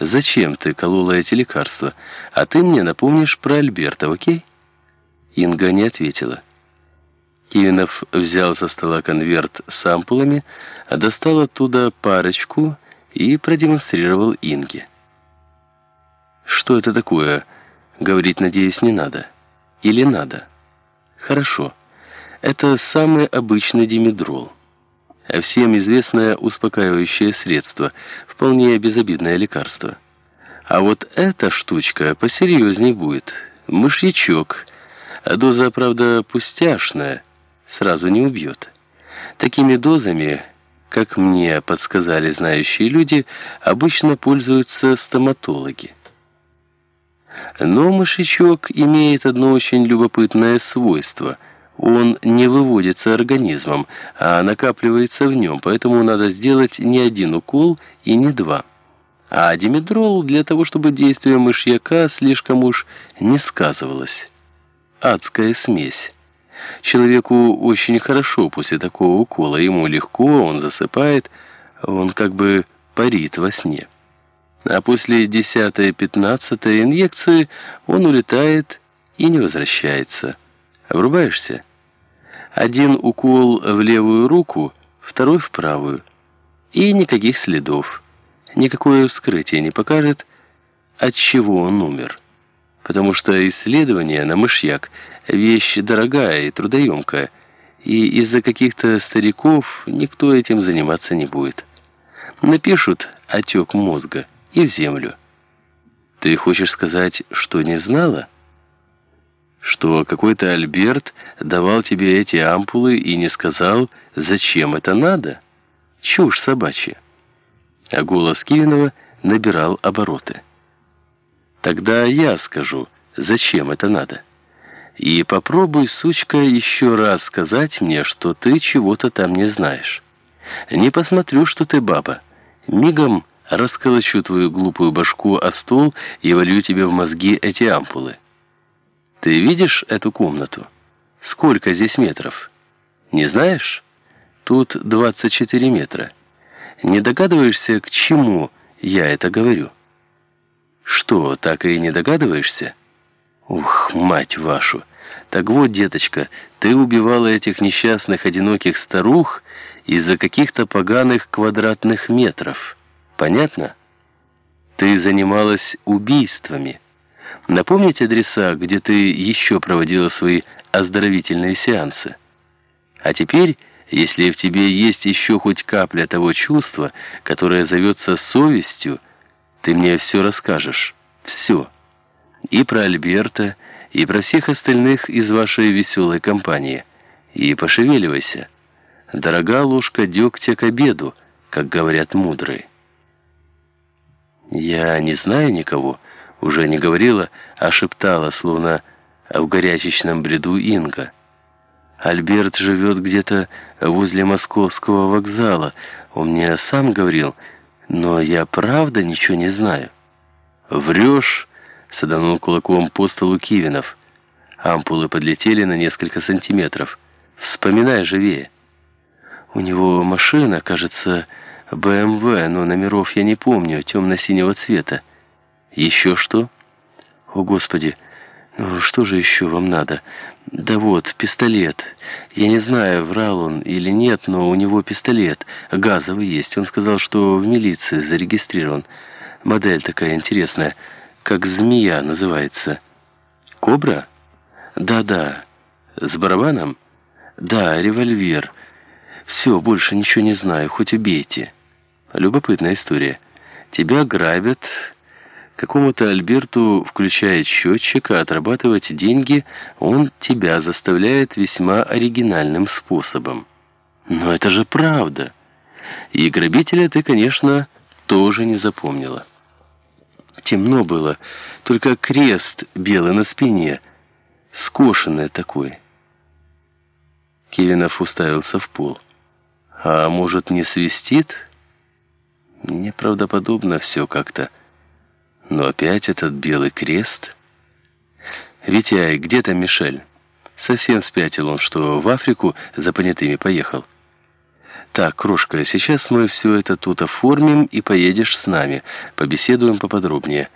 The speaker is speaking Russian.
зачем ты колола эти лекарства, а ты мне напомнишь про Альберта, окей?» Инга не ответила. Кивинов взял со стола конверт с ампулами, достал оттуда парочку и продемонстрировал Инге. «Что это такое?» Говорить, надеюсь, не надо. Или надо? Хорошо. Это самый обычный димедрол. Всем известное успокаивающее средство, вполне безобидное лекарство. А вот эта штучка посерьезней будет. Мышьячок. Доза, правда, пустяшная, сразу не убьет. Такими дозами, как мне подсказали знающие люди, обычно пользуются стоматологи. Но мышечок имеет одно очень любопытное свойство. Он не выводится организмом, а накапливается в нем, поэтому надо сделать не один укол и не два. А димедрол для того, чтобы действие мышьяка слишком уж не сказывалось. Адская смесь. Человеку очень хорошо после такого укола, ему легко, он засыпает, он как бы парит во сне а после 10-15 инъекции он улетает и не возвращается. Врубаешься? Один укол в левую руку, второй в правую. И никаких следов. Никакое вскрытие не покажет, от чего он умер. Потому что исследование на мышьяк – вещь дорогая и трудоемкая, и из-за каких-то стариков никто этим заниматься не будет. Напишут «отек мозга» и в землю. Ты хочешь сказать, что не знала? Что какой-то Альберт давал тебе эти ампулы и не сказал, зачем это надо? Чушь собачья. А голос Кивинова набирал обороты. Тогда я скажу, зачем это надо. И попробуй, сучка, еще раз сказать мне, что ты чего-то там не знаешь. Не посмотрю, что ты баба. Мигом расколочу твою глупую башку о стол и волью тебе в мозги эти ампулы. Ты видишь эту комнату? Сколько здесь метров? Не знаешь? Тут 24 метра. Не догадываешься, к чему я это говорю? Что, так и не догадываешься? Ух, мать вашу! Так вот, деточка, ты убивала этих несчастных одиноких старух из-за каких-то поганых квадратных метров. Понятно? Ты занималась убийствами. Напомнить адреса, где ты еще проводила свои оздоровительные сеансы. А теперь, если в тебе есть еще хоть капля того чувства, которое зовется совестью, ты мне все расскажешь. Все. И про Альберта, и про всех остальных из вашей веселой компании. И пошевеливайся. Дорога ложка дегтя к обеду, как говорят мудрые. «Я не знаю никого», уже не говорила, а шептала, словно в горячечном бреду Инга. «Альберт живет где-то возле московского вокзала. Он мне сам говорил, но я правда ничего не знаю». «Врешь?» — саданул кулаком по столу Кивинов. Ампулы подлетели на несколько сантиметров. «Вспоминай живее». «У него машина, кажется...» БМВ, но номеров я не помню, темно-синего цвета. Еще что? О, Господи, ну что же еще вам надо? Да вот, пистолет. Я не знаю, врал он или нет, но у него пистолет. Газовый есть. Он сказал, что в милиции зарегистрирован. Модель такая интересная, как змея называется. Кобра? Да-да. С барабаном? Да, револьвер. Все, больше ничего не знаю, хоть убейте. Любопытная история. Тебя грабят, какому-то Альберту включает счетчик, а отрабатывать деньги он тебя заставляет весьма оригинальным способом. Но это же правда. И грабителя ты, конечно, тоже не запомнила. Темно было, только крест белый на спине, скошенный такой. Кивинов уставился в пол. А может, не свистит? Неправдоподобно все как-то. Но опять этот белый крест. Витяй, где там Мишель? Совсем спятил он, что в Африку за понятыми поехал. «Так, крошка, сейчас мы все это тут оформим и поедешь с нами. Побеседуем поподробнее».